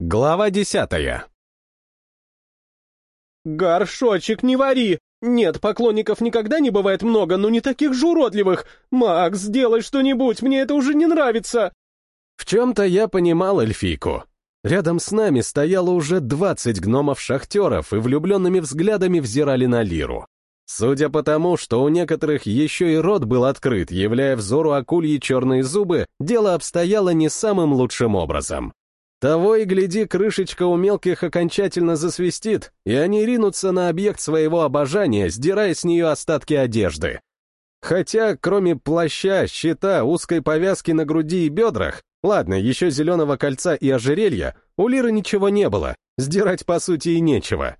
Глава десятая. «Горшочек не вари! Нет, поклонников никогда не бывает много, но не таких же уродливых! Макс, сделай что-нибудь, мне это уже не нравится!» В чем-то я понимал эльфийку. Рядом с нами стояло уже двадцать гномов-шахтеров и влюбленными взглядами взирали на Лиру. Судя по тому, что у некоторых еще и рот был открыт, являя взору акульи черные зубы, дело обстояло не самым лучшим образом. Того и гляди, крышечка у мелких окончательно засвистит, и они ринутся на объект своего обожания, сдирая с нее остатки одежды. Хотя, кроме плаща, щита, узкой повязки на груди и бедрах, ладно, еще зеленого кольца и ожерелья, у Лиры ничего не было, сдирать по сути и нечего.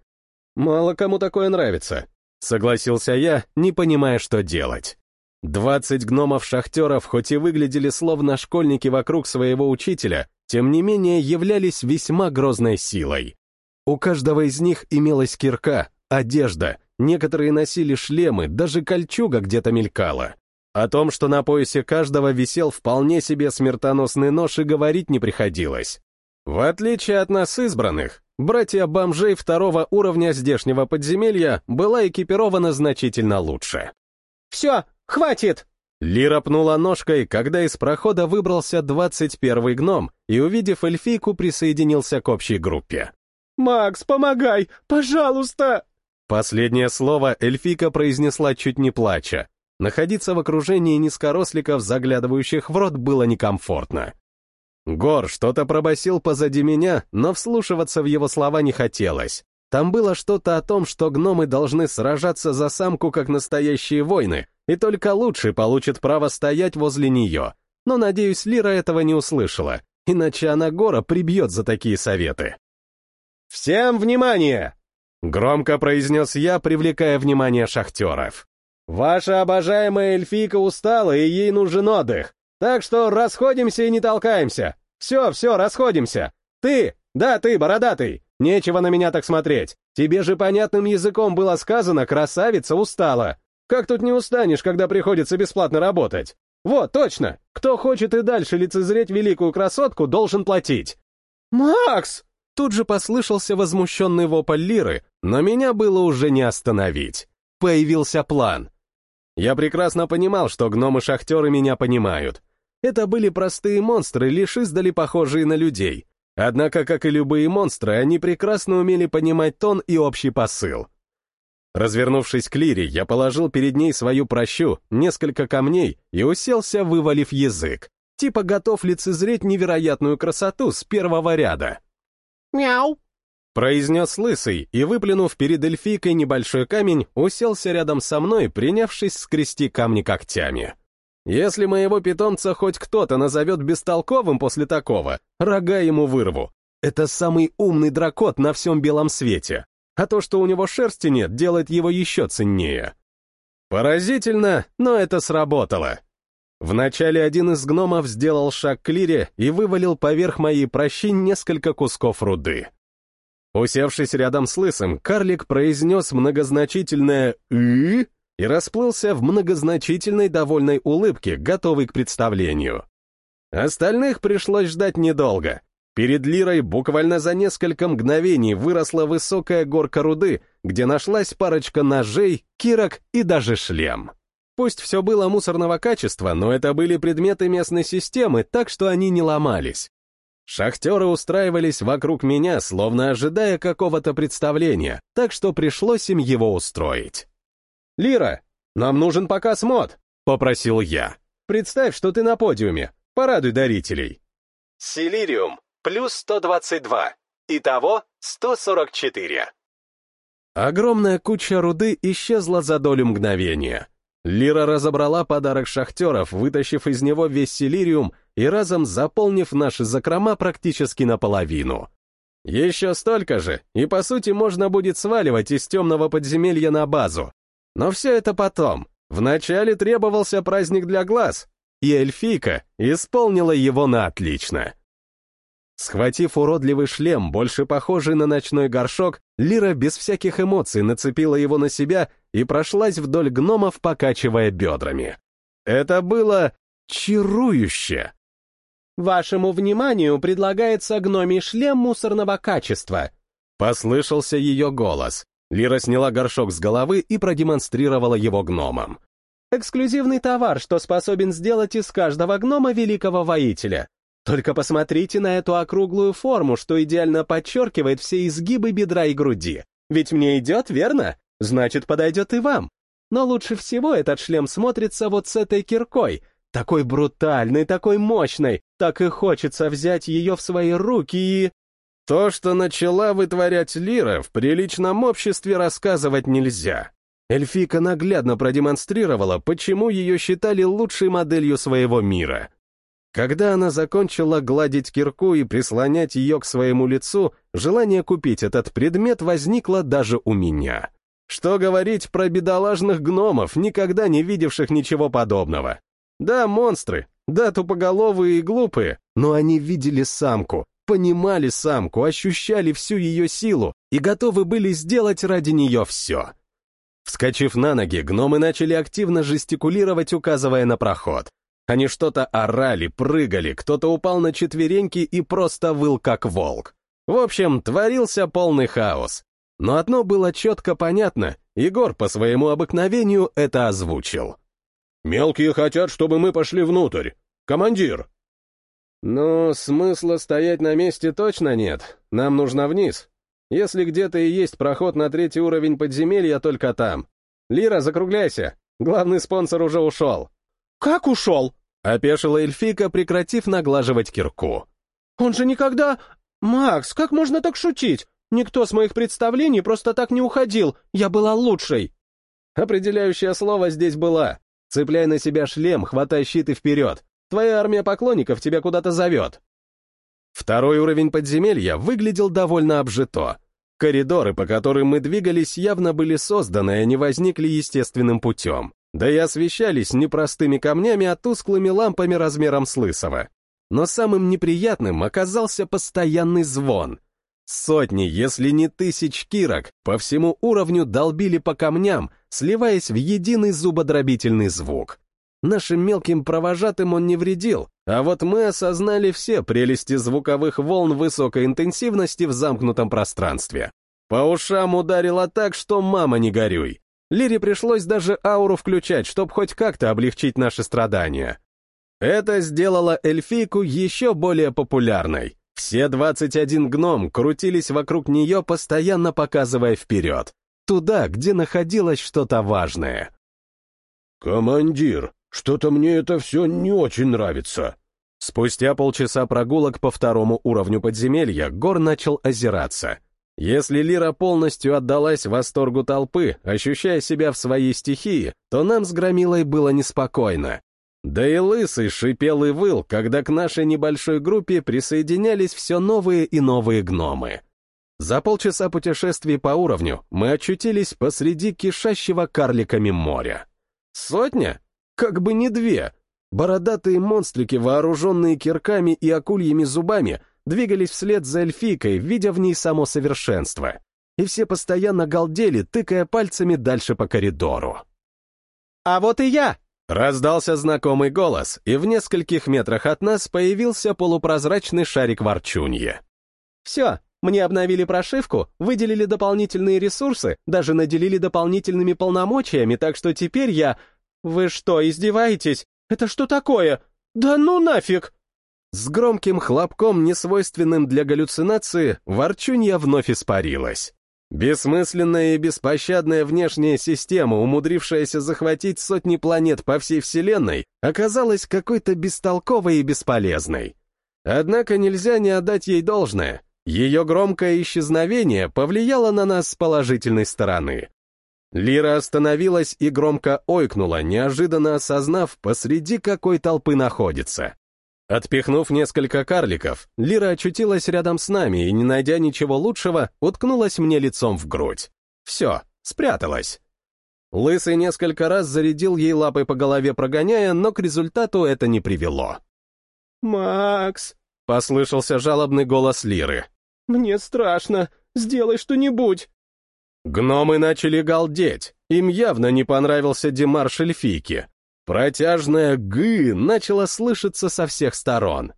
Мало кому такое нравится, согласился я, не понимая, что делать. Двадцать гномов-шахтеров хоть и выглядели словно школьники вокруг своего учителя, тем не менее являлись весьма грозной силой. У каждого из них имелась кирка, одежда, некоторые носили шлемы, даже кольчуга где-то мелькала. О том, что на поясе каждого висел вполне себе смертоносный нож, и говорить не приходилось. В отличие от нас избранных, братья-бомжей второго уровня здешнего подземелья была экипирована значительно лучше. «Все, хватит!» Лира пнула ножкой, когда из прохода выбрался двадцать первый гном и, увидев эльфийку, присоединился к общей группе. «Макс, помогай! Пожалуйста!» Последнее слово эльфийка произнесла чуть не плача. Находиться в окружении низкоросликов, заглядывающих в рот, было некомфортно. Гор что-то пробасил позади меня, но вслушиваться в его слова не хотелось. Там было что-то о том, что гномы должны сражаться за самку как настоящие воины, и только лучший получит право стоять возле нее. Но, надеюсь, Лира этого не услышала, иначе она Гора прибьет за такие советы. «Всем внимание!» — громко произнес я, привлекая внимание шахтеров. «Ваша обожаемая эльфийка устала, и ей нужен отдых. Так что расходимся и не толкаемся. Все, все, расходимся. Ты, да ты, бородатый, нечего на меня так смотреть. Тебе же понятным языком было сказано, красавица устала. Как тут не устанешь, когда приходится бесплатно работать? Вот, точно! Кто хочет и дальше лицезреть великую красотку, должен платить. «Макс!» Тут же послышался возмущенный вопль Лиры, но меня было уже не остановить. Появился план. Я прекрасно понимал, что гномы-шахтеры меня понимают. Это были простые монстры, лишь издали похожие на людей. Однако, как и любые монстры, они прекрасно умели понимать тон и общий посыл. Развернувшись к Лире, я положил перед ней свою прощу, несколько камней и уселся, вывалив язык. Типа готов лицезреть невероятную красоту с первого ряда. «Мяу!» произнес лысый и, выплюнув перед эльфийкой небольшой камень, уселся рядом со мной, принявшись скрести камни когтями. Если моего питомца хоть кто-то назовет бестолковым после такого, рога ему вырву. Это самый умный дракот на всем белом свете а то, что у него шерсти нет, делает его еще ценнее. Поразительно, но это сработало. Вначале один из гномов сделал шаг к Лире и вывалил поверх моей прощи несколько кусков руды. Усевшись рядом с лысым, карлик произнес многозначительное «ы» и расплылся в многозначительной довольной улыбке, готовый к представлению. Остальных пришлось ждать недолго. Перед Лирой буквально за несколько мгновений выросла высокая горка руды, где нашлась парочка ножей, кирок и даже шлем. Пусть все было мусорного качества, но это были предметы местной системы, так что они не ломались. Шахтеры устраивались вокруг меня, словно ожидая какого-то представления, так что пришлось им его устроить. «Лира, нам нужен показ мод», — попросил я. «Представь, что ты на подиуме. Порадуй дарителей». «Силириум, плюс 122. Итого 144. Огромная куча руды исчезла за долю мгновения. Лира разобрала подарок шахтеров, вытащив из него весь силириум и разом заполнив наши закрома практически наполовину. Еще столько же, и по сути можно будет сваливать из темного подземелья на базу. Но все это потом. Вначале требовался праздник для глаз, и эльфийка исполнила его на отлично. Схватив уродливый шлем, больше похожий на ночной горшок, Лира без всяких эмоций нацепила его на себя и прошлась вдоль гномов, покачивая бедрами. Это было чарующе. «Вашему вниманию предлагается гномий шлем мусорного качества». Послышался ее голос. Лира сняла горшок с головы и продемонстрировала его гномам. «Эксклюзивный товар, что способен сделать из каждого гнома великого воителя. Только посмотрите на эту округлую форму, что идеально подчеркивает все изгибы бедра и груди. Ведь мне идет, верно? Значит, подойдет и вам. Но лучше всего этот шлем смотрится вот с этой киркой. Такой брутальной, такой мощной. Так и хочется взять ее в свои руки и... То, что начала вытворять Лира, в приличном обществе рассказывать нельзя. Эльфика наглядно продемонстрировала, почему ее считали лучшей моделью своего мира. Когда она закончила гладить кирку и прислонять ее к своему лицу, желание купить этот предмет возникло даже у меня. Что говорить про бедолажных гномов, никогда не видевших ничего подобного. Да, монстры, да, тупоголовые и глупые, но они видели самку, понимали самку, ощущали всю ее силу и готовы были сделать ради нее все. Вскочив на ноги, гномы начали активно жестикулировать, указывая на проход. Они что-то орали, прыгали, кто-то упал на четвереньки и просто выл как волк. В общем, творился полный хаос. Но одно было четко понятно, Егор по своему обыкновению это озвучил. «Мелкие хотят, чтобы мы пошли внутрь. Командир!» «Ну, смысла стоять на месте точно нет. Нам нужно вниз. Если где-то и есть проход на третий уровень подземелья, только там. Лира, закругляйся. Главный спонсор уже ушел». «Как ушел?» — опешила эльфика, прекратив наглаживать кирку. «Он же никогда... Макс, как можно так шутить? Никто с моих представлений просто так не уходил, я была лучшей. Определяющее слово здесь была. Цепляй на себя шлем, хватай щит и вперед. Твоя армия поклонников тебя куда-то зовет. Второй уровень подземелья выглядел довольно обжито. Коридоры, по которым мы двигались, явно были созданы, а не возникли естественным путем. Да и освещались не простыми камнями, а тусклыми лампами размером с лысого. Но самым неприятным оказался постоянный звон — Сотни, если не тысяч кирок по всему уровню долбили по камням, сливаясь в единый зубодробительный звук. Нашим мелким провожатым он не вредил, а вот мы осознали все прелести звуковых волн высокой интенсивности в замкнутом пространстве. По ушам ударило так, что мама не горюй. Лире пришлось даже ауру включать, чтобы хоть как-то облегчить наши страдания. Это сделало эльфийку еще более популярной. Все 21 гном крутились вокруг нее, постоянно показывая вперед, туда, где находилось что-то важное. «Командир, что-то мне это все не очень нравится». Спустя полчаса прогулок по второму уровню подземелья Гор начал озираться. Если Лира полностью отдалась восторгу толпы, ощущая себя в своей стихии, то нам с Громилой было неспокойно. Да и Лысый шипел и выл, когда к нашей небольшой группе присоединялись все новые и новые гномы. За полчаса путешествий по уровню мы очутились посреди кишащего карликами моря. Сотня? Как бы не две. Бородатые монстрики, вооруженные кирками и акульями зубами, двигались вслед за эльфийкой, видя в ней само совершенство. И все постоянно галдели, тыкая пальцами дальше по коридору. «А вот и я!» Раздался знакомый голос, и в нескольких метрах от нас появился полупрозрачный шарик ворчунья. «Все, мне обновили прошивку, выделили дополнительные ресурсы, даже наделили дополнительными полномочиями, так что теперь я... Вы что, издеваетесь? Это что такое? Да ну нафиг!» С громким хлопком, несвойственным для галлюцинации, ворчунья вновь испарилась. Бессмысленная и беспощадная внешняя система, умудрившаяся захватить сотни планет по всей Вселенной, оказалась какой-то бестолковой и бесполезной. Однако нельзя не отдать ей должное. Ее громкое исчезновение повлияло на нас с положительной стороны. Лира остановилась и громко ойкнула, неожиданно осознав, посреди какой толпы находится. Отпихнув несколько карликов, Лира очутилась рядом с нами и, не найдя ничего лучшего, уткнулась мне лицом в грудь. Все, спряталась. Лысый несколько раз зарядил ей лапой по голове, прогоняя, но к результату это не привело. «Макс!» — послышался жалобный голос Лиры. «Мне страшно. Сделай что-нибудь!» Гномы начали галдеть. Им явно не понравился демарш эльфийки. Протяжное «гы» начало слышаться со всех сторон.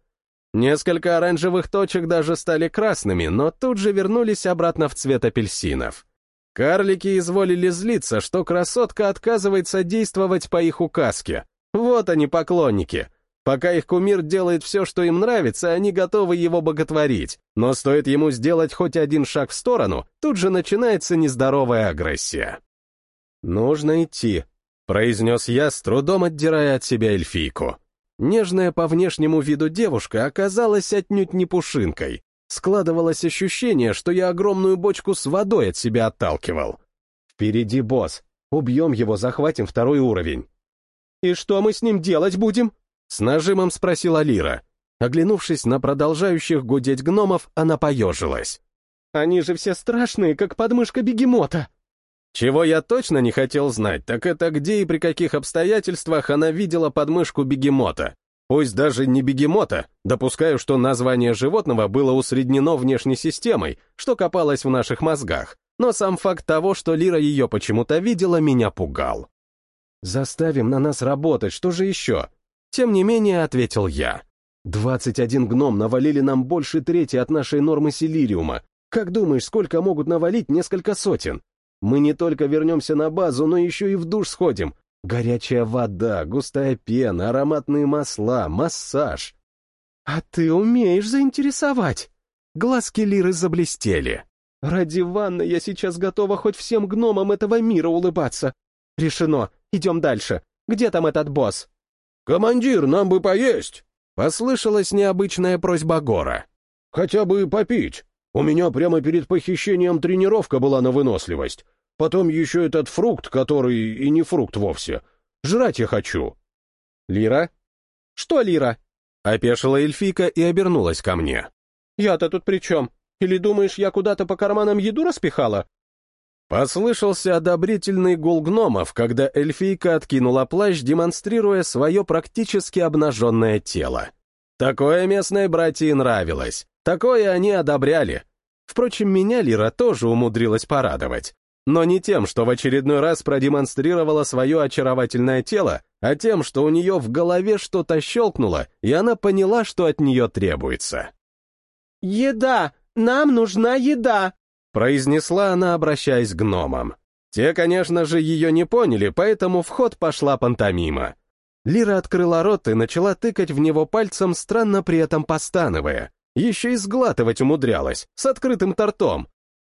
Несколько оранжевых точек даже стали красными, но тут же вернулись обратно в цвет апельсинов. Карлики изволили злиться, что красотка отказывается действовать по их указке. Вот они, поклонники. Пока их кумир делает все, что им нравится, они готовы его боготворить. Но стоит ему сделать хоть один шаг в сторону, тут же начинается нездоровая агрессия. «Нужно идти», — произнес я, с трудом отдирая от себя эльфийку. Нежная по внешнему виду девушка оказалась отнюдь не пушинкой. Складывалось ощущение, что я огромную бочку с водой от себя отталкивал. «Впереди босс. Убьем его, захватим второй уровень». «И что мы с ним делать будем?» С нажимом спросила Лира. Оглянувшись на продолжающих гудеть гномов, она поежилась. «Они же все страшные, как подмышка бегемота!» Чего я точно не хотел знать, так это где и при каких обстоятельствах она видела подмышку бегемота. Пусть даже не бегемота, допускаю, что название животного было усреднено внешней системой, что копалось в наших мозгах, но сам факт того, что Лира ее почему-то видела, меня пугал. «Заставим на нас работать, что же еще?» Тем не менее, ответил я. «Двадцать один гном навалили нам больше трети от нашей нормы силириума. Как думаешь, сколько могут навалить несколько сотен? Мы не только вернемся на базу, но еще и в душ сходим. Горячая вода, густая пена, ароматные масла, массаж. А ты умеешь заинтересовать. Глазки Лиры заблестели. Ради ванны я сейчас готова хоть всем гномам этого мира улыбаться. Решено, идем дальше. Где там этот босс? «Командир, нам бы поесть!» Послышалась необычная просьба Гора. «Хотя бы попить. У меня прямо перед похищением тренировка была на выносливость. Потом еще этот фрукт, который и не фрукт вовсе. Жрать я хочу. Лира? Что Лира? Опешила эльфийка и обернулась ко мне. Я-то тут при чем? Или думаешь, я куда-то по карманам еду распихала? Послышался одобрительный гул гномов, когда эльфийка откинула плащ, демонстрируя свое практически обнаженное тело. Такое местной братье нравилось. Такое они одобряли. Впрочем, меня Лира тоже умудрилась порадовать. Но не тем, что в очередной раз продемонстрировала свое очаровательное тело, а тем, что у нее в голове что-то щелкнуло, и она поняла, что от нее требуется. «Еда! Нам нужна еда!» Произнесла она, обращаясь к гномам. Те, конечно же, ее не поняли, поэтому в ход пошла пантомима. Лира открыла рот и начала тыкать в него пальцем, странно при этом постановая. Еще и сглатывать умудрялась, с открытым тортом.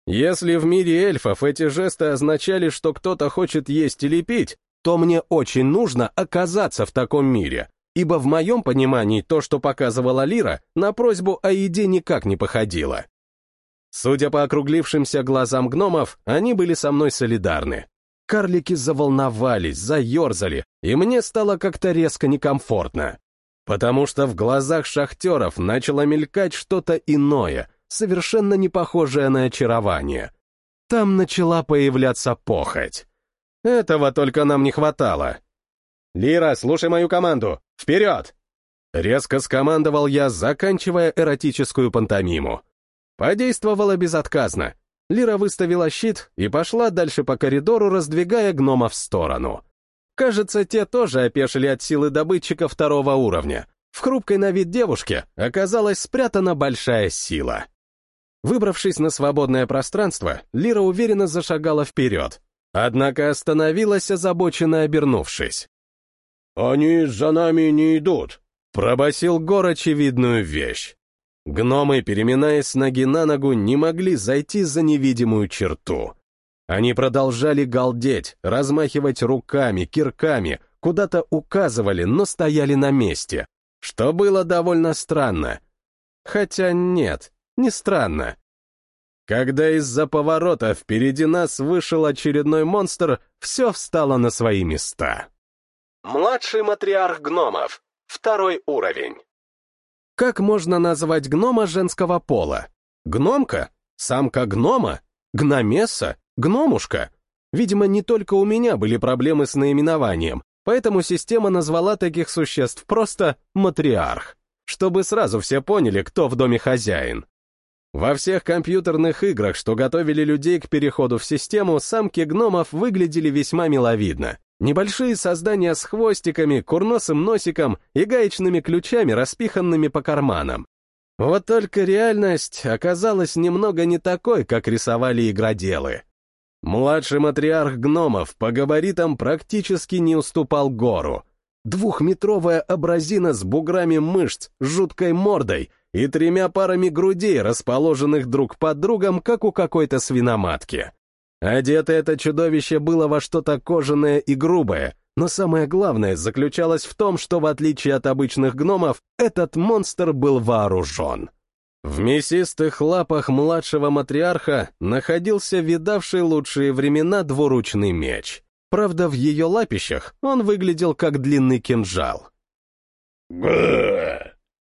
Если в мире эльфов эти жесты означали, что кто-то хочет есть или пить, то мне очень нужно оказаться в таком мире, ибо в моем понимании то, что показывала Лира, на просьбу о еде никак не походило. Судя по округлившимся глазам гномов, они были со мной солидарны. Карлики заволновались, заерзали, и мне стало как-то резко некомфортно потому что в глазах шахтеров начало мелькать что-то иное, совершенно не похожее на очарование. Там начала появляться похоть. Этого только нам не хватало. «Лира, слушай мою команду! Вперед!» Резко скомандовал я, заканчивая эротическую пантомиму. Подействовало безотказно. Лира выставила щит и пошла дальше по коридору, раздвигая гнома в сторону. Кажется, те тоже опешили от силы добытчика второго уровня. В хрупкой на вид девушке оказалась спрятана большая сила. Выбравшись на свободное пространство, Лира уверенно зашагала вперед, однако остановилась, озабоченно обернувшись. «Они за нами не идут», — пробасил Гор очевидную вещь. Гномы, переминаясь с ноги на ногу, не могли зайти за невидимую черту. Они продолжали галдеть, размахивать руками, кирками, куда-то указывали, но стояли на месте, что было довольно странно. Хотя нет, не странно. Когда из-за поворота впереди нас вышел очередной монстр, все встало на свои места. Младший матриарх гномов. Второй уровень. Как можно назвать гнома женского пола? Гномка? Самка гнома? Гномесса? Гномушка? Видимо, не только у меня были проблемы с наименованием, поэтому система назвала таких существ просто матриарх, чтобы сразу все поняли, кто в доме хозяин. Во всех компьютерных играх, что готовили людей к переходу в систему, самки гномов выглядели весьма миловидно. Небольшие создания с хвостиками, курносым носиком и гаечными ключами, распиханными по карманам. Вот только реальность оказалась немного не такой, как рисовали игроделы. Младший матриарх гномов по габаритам практически не уступал гору. Двухметровая абразина с буграми мышц, жуткой мордой и тремя парами грудей, расположенных друг под другом, как у какой-то свиноматки. Одето это чудовище было во что-то кожаное и грубое, но самое главное заключалось в том, что в отличие от обычных гномов, этот монстр был вооружен. В мясистых лапах младшего матриарха находился видавший лучшие времена двуручный меч. Правда, в ее лапищах он выглядел как длинный кинжал.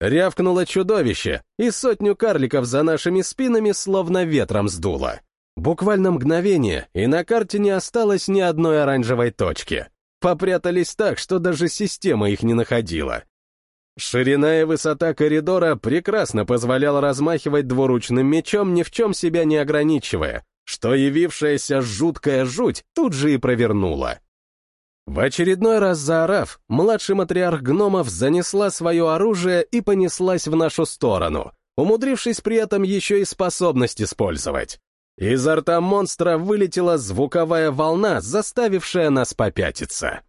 Рявкнуло чудовище, и сотню карликов за нашими спинами словно ветром сдуло. Буквально мгновение, и на карте не осталось ни одной оранжевой точки. Попрятались так, что даже система их не находила. Ширина и высота коридора прекрасно позволяла размахивать двуручным мечом, ни в чем себя не ограничивая, что явившаяся жуткая жуть тут же и провернула. В очередной раз заорав, младший матриарх гномов занесла свое оружие и понеслась в нашу сторону, умудрившись при этом еще и способность использовать. Изо рта монстра вылетела звуковая волна, заставившая нас попятиться.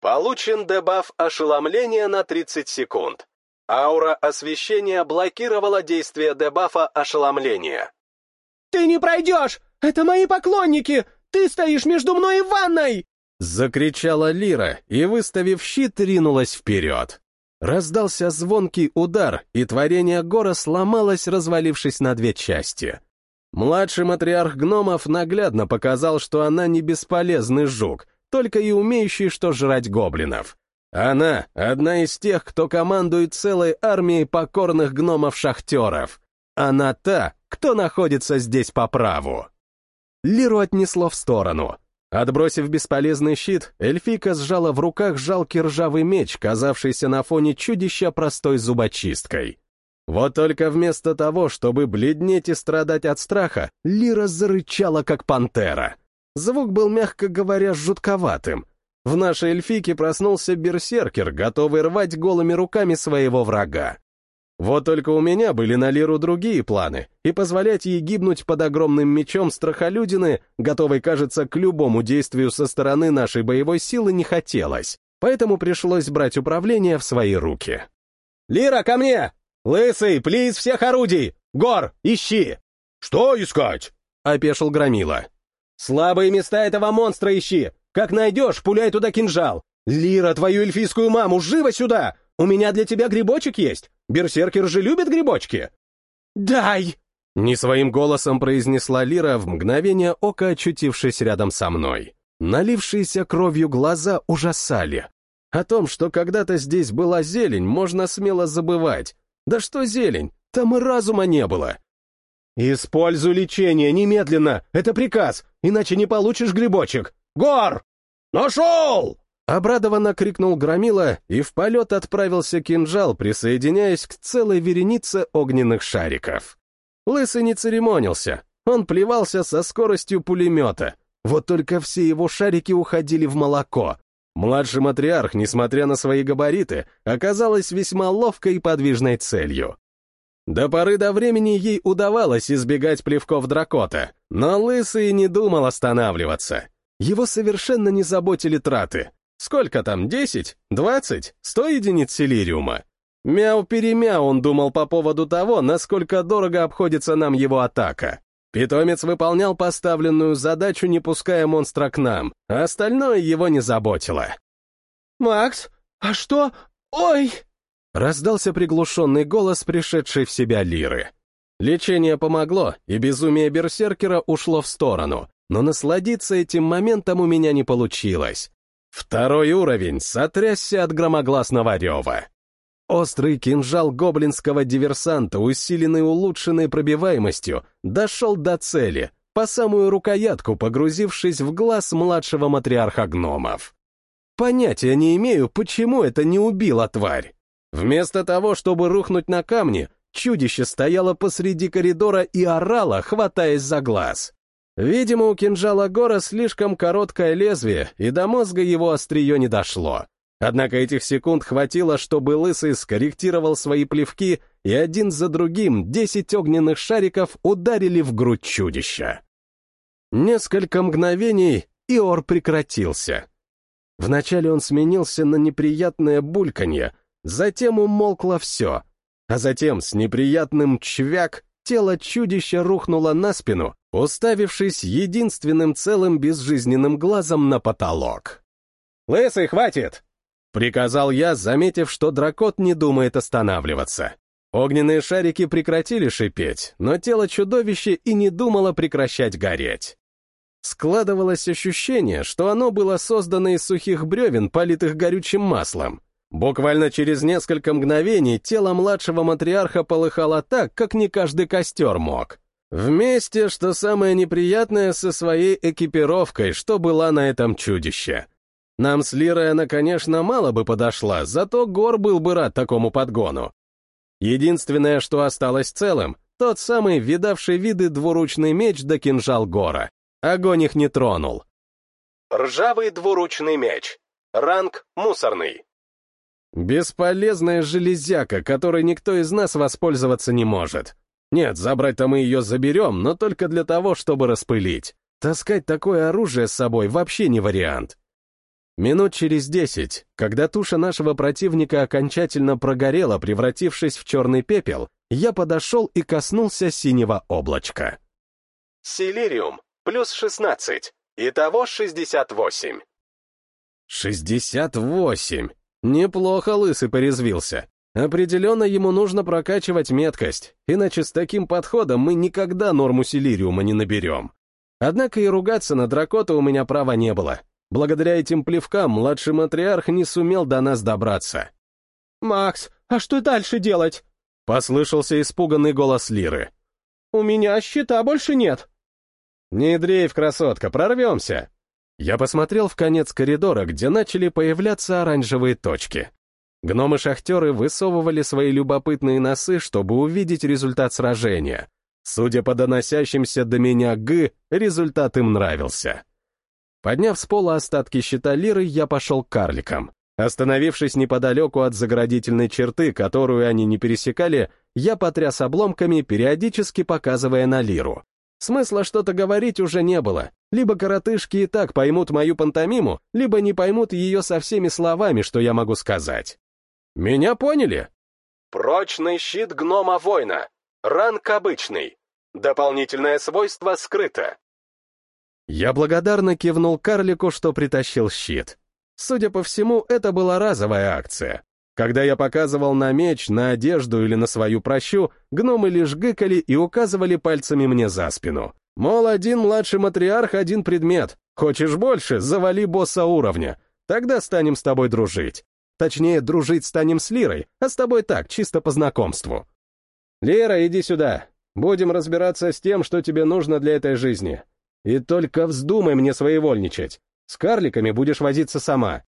Получен дебаф ошеломления на 30 секунд. Аура освещения блокировала действие дебафа ошеломления. «Ты не пройдешь! Это мои поклонники! Ты стоишь между мной и ванной!» Закричала Лира и, выставив щит, ринулась вперед. Раздался звонкий удар, и творение Гора сломалось, развалившись на две части. Младший матриарх гномов наглядно показал, что она не бесполезный жук, только и умеющий что жрать гоблинов. Она — одна из тех, кто командует целой армией покорных гномов-шахтеров. Она та, кто находится здесь по праву. Лиру отнесло в сторону. Отбросив бесполезный щит, эльфика сжала в руках жалкий ржавый меч, казавшийся на фоне чудища простой зубочисткой. Вот только вместо того, чтобы бледнеть и страдать от страха, Лира зарычала, как пантера. Звук был, мягко говоря, жутковатым. В нашей эльфике проснулся берсеркер, готовый рвать голыми руками своего врага. Вот только у меня были на Лиру другие планы, и позволять ей гибнуть под огромным мечом страхолюдины, готовой, кажется, к любому действию со стороны нашей боевой силы, не хотелось, поэтому пришлось брать управление в свои руки. «Лира, ко мне! Лысый, плиз всех орудий! Гор, ищи!» «Что искать?» — опешил Громила. «Слабые места этого монстра ищи! Как найдешь, пуляй туда кинжал! Лира, твою эльфийскую маму, живо сюда! У меня для тебя грибочек есть! Берсеркер же любит грибочки!» «Дай!» Не своим голосом произнесла Лира в мгновение ока, очутившись рядом со мной. Налившиеся кровью глаза ужасали. О том, что когда-то здесь была зелень, можно смело забывать. Да что зелень, там и разума не было. «Используй лечение немедленно! Это приказ, иначе не получишь грибочек! Гор!» «Нашел!» Обрадованно крикнул Громила, и в полет отправился кинжал, присоединяясь к целой веренице огненных шариков. Лысый не церемонился, он плевался со скоростью пулемета, вот только все его шарики уходили в молоко. Младший матриарх, несмотря на свои габариты, оказалась весьма ловкой и подвижной целью. До поры до времени ей удавалось избегать плевков дракота, но Лысый не думал останавливаться. Его совершенно не заботили траты. Сколько там, десять, двадцать, сто единиц селириума? Мяу-перемяу он думал по поводу того, насколько дорого обходится нам его атака. Питомец выполнял поставленную задачу, не пуская монстра к нам, а остальное его не заботило. «Макс, а что? Ой!» Раздался приглушенный голос, пришедший в себя Лиры. Лечение помогло, и безумие берсеркера ушло в сторону, но насладиться этим моментом у меня не получилось. Второй уровень сотрясся от громогласного рева. Острый кинжал гоблинского диверсанта, усиленный улучшенной пробиваемостью, дошел до цели, по самую рукоятку погрузившись в глаз младшего матриарха гномов. Понятия не имею, почему это не убила тварь. Вместо того, чтобы рухнуть на камни, чудище стояло посреди коридора и орало, хватаясь за глаз. Видимо, у кинжала Гора слишком короткое лезвие, и до мозга его острие не дошло. Однако этих секунд хватило, чтобы Лысый скорректировал свои плевки, и один за другим десять огненных шариков ударили в грудь чудища. Несколько мгновений, и ор прекратился. Вначале он сменился на неприятное бульканье, затем умолкло все, а затем с неприятным чвяк тело чудища рухнуло на спину, уставившись единственным целым безжизненным глазом на потолок. «Лысый, хватит!» — приказал я, заметив, что дракот не думает останавливаться. Огненные шарики прекратили шипеть, но тело чудовища и не думало прекращать гореть. Складывалось ощущение, что оно было создано из сухих бревен, политых горючим маслом. Буквально через несколько мгновений тело младшего матриарха полыхало так, как не каждый костер мог. Вместе, что самое неприятное, со своей экипировкой, что была на этом чудище. Нам с Лирой она, конечно, мало бы подошла, зато Гор был бы рад такому подгону. Единственное, что осталось целым, тот самый видавший виды двуручный меч да кинжал Гора. Огонь их не тронул. Ржавый двуручный меч. Ранг мусорный. Бесполезная железяка, которой никто из нас воспользоваться не может. Нет, забрать-то мы ее заберем, но только для того, чтобы распылить. Таскать такое оружие с собой вообще не вариант. Минут через десять, когда туша нашего противника окончательно прогорела, превратившись в черный пепел, я подошел и коснулся синего облачка. Силириум, плюс 16, итого 68. 68. Неплохо лысый порезвился. Определенно ему нужно прокачивать меткость, иначе с таким подходом мы никогда норму силириума не наберем. Однако и ругаться на дракота у меня права не было. Благодаря этим плевкам младший матриарх не сумел до нас добраться. «Макс, а что дальше делать?» — послышался испуганный голос Лиры. «У меня щита больше нет». «Не дрейф, красотка, прорвемся!» Я посмотрел в конец коридора, где начали появляться оранжевые точки. Гномы-шахтеры высовывали свои любопытные носы, чтобы увидеть результат сражения. Судя по доносящимся до меня «г», результат им нравился. Подняв с пола остатки щита лиры, я пошел к карликам. Остановившись неподалеку от заградительной черты, которую они не пересекали, я потряс обломками, периодически показывая на лиру. Смысла что-то говорить уже не было. Либо коротышки и так поймут мою пантомиму, либо не поймут ее со всеми словами, что я могу сказать. Меня поняли? Прочный щит гнома-воина. Ранг обычный. Дополнительное свойство скрыто. Я благодарно кивнул карлику, что притащил щит. Судя по всему, это была разовая акция. Когда я показывал на меч, на одежду или на свою прощу, гномы лишь гыкали и указывали пальцами мне за спину. Мол, один младший матриарх, один предмет. Хочешь больше, завали босса уровня. Тогда станем с тобой дружить. Точнее, дружить станем с Лирой, а с тобой так, чисто по знакомству. Лера, иди сюда. Будем разбираться с тем, что тебе нужно для этой жизни. И только вздумай мне своевольничать. С карликами будешь возиться сама.